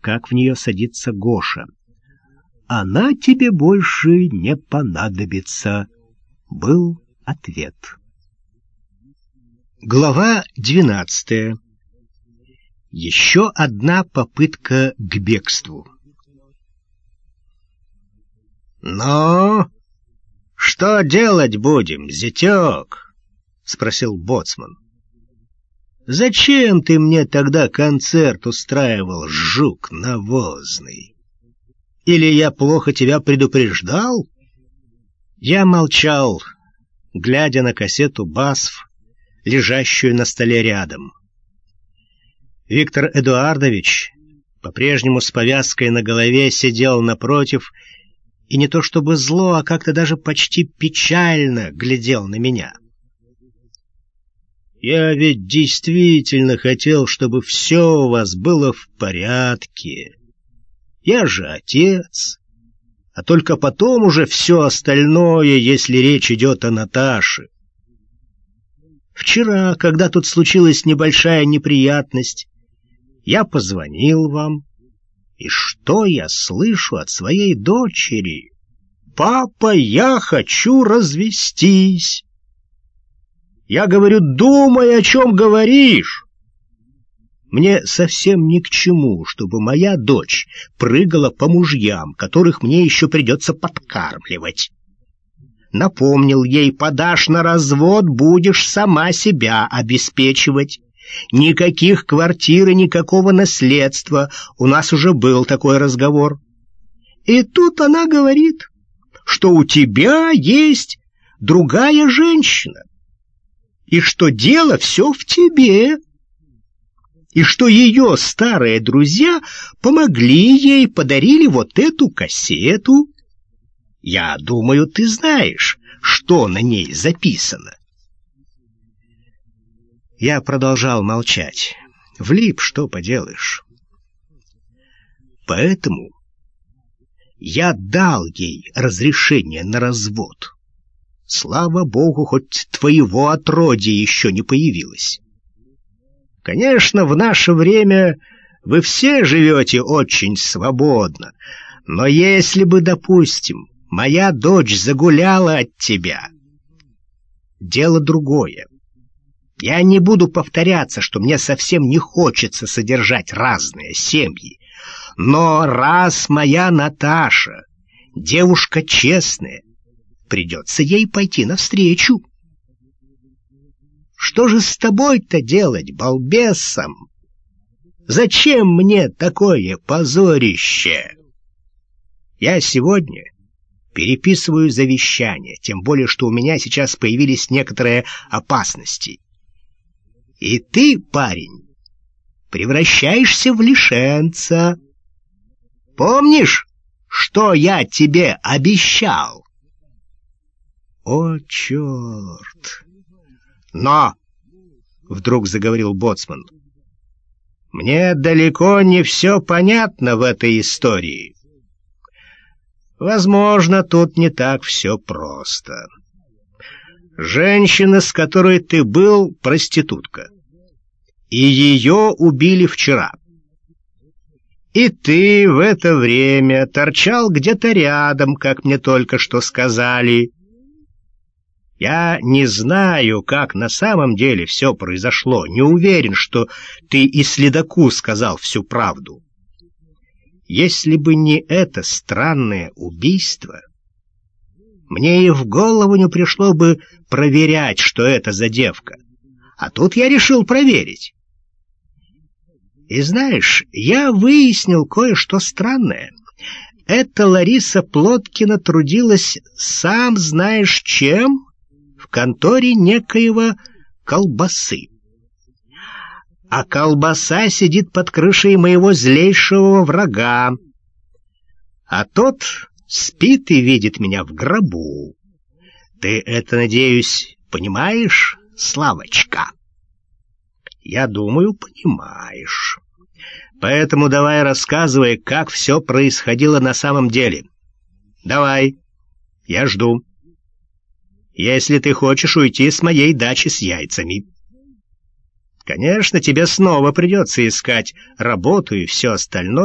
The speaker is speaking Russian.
как в нее садится Гоша. «Она тебе больше не понадобится», — был ответ. Глава двенадцатая. Еще одна попытка к бегству. «Ну, что делать будем, зятек?» — спросил боцман. «Зачем ты мне тогда концерт устраивал, жук навозный? Или я плохо тебя предупреждал?» Я молчал, глядя на кассету «Басф», лежащую на столе рядом. Виктор Эдуардович, по-прежнему с повязкой на голове, сидел напротив и не то чтобы зло, а как-то даже почти печально глядел на меня. «Я ведь действительно хотел, чтобы все у вас было в порядке. Я же отец, а только потом уже все остальное, если речь идет о Наташе. Вчера, когда тут случилась небольшая неприятность, я позвонил вам, и что я слышу от своей дочери? «Папа, я хочу развестись!» Я говорю, думай, о чем говоришь. Мне совсем ни к чему, чтобы моя дочь прыгала по мужьям, которых мне еще придется подкармливать. Напомнил ей, подашь на развод, будешь сама себя обеспечивать. Никаких квартир и никакого наследства. У нас уже был такой разговор. И тут она говорит, что у тебя есть другая женщина, и что дело все в тебе, и что ее старые друзья помогли ей, подарили вот эту кассету. Я думаю, ты знаешь, что на ней записано. Я продолжал молчать. Влип, что поделаешь. Поэтому я дал ей разрешение на развод. Слава богу, хоть твоего отродья еще не появилось. Конечно, в наше время вы все живете очень свободно, но если бы, допустим, моя дочь загуляла от тебя, дело другое. Я не буду повторяться, что мне совсем не хочется содержать разные семьи. Но раз моя Наташа, девушка честная, придется ей пойти навстречу. Что же с тобой-то делать, балбесом? Зачем мне такое позорище? Я сегодня переписываю завещание, тем более, что у меня сейчас появились некоторые опасности. И ты, парень, превращаешься в лишенца. Помнишь, что я тебе обещал? О, черт! Но, — вдруг заговорил Боцман, — мне далеко не все понятно в этой истории. Возможно, тут не так все просто. Женщина, с которой ты был, проститутка. И ее убили вчера. И ты в это время торчал где-то рядом, как мне только что сказали. Я не знаю, как на самом деле все произошло, не уверен, что ты и следаку сказал всю правду. Если бы не это странное убийство, мне и в голову не пришло бы проверять, что это за девка. А тут я решил проверить. И знаешь, я выяснил кое-что странное. Эта Лариса Плоткина трудилась сам знаешь чем конторе некоего колбасы. А колбаса сидит под крышей моего злейшего врага. А тот спит и видит меня в гробу. Ты это, надеюсь, понимаешь, Славочка? Я думаю, понимаешь. Поэтому давай рассказывай, как все происходило на самом деле. Давай, я жду. Если ты хочешь уйти с моей дачи с яйцами. Конечно, тебе снова придется искать работу и все остальное,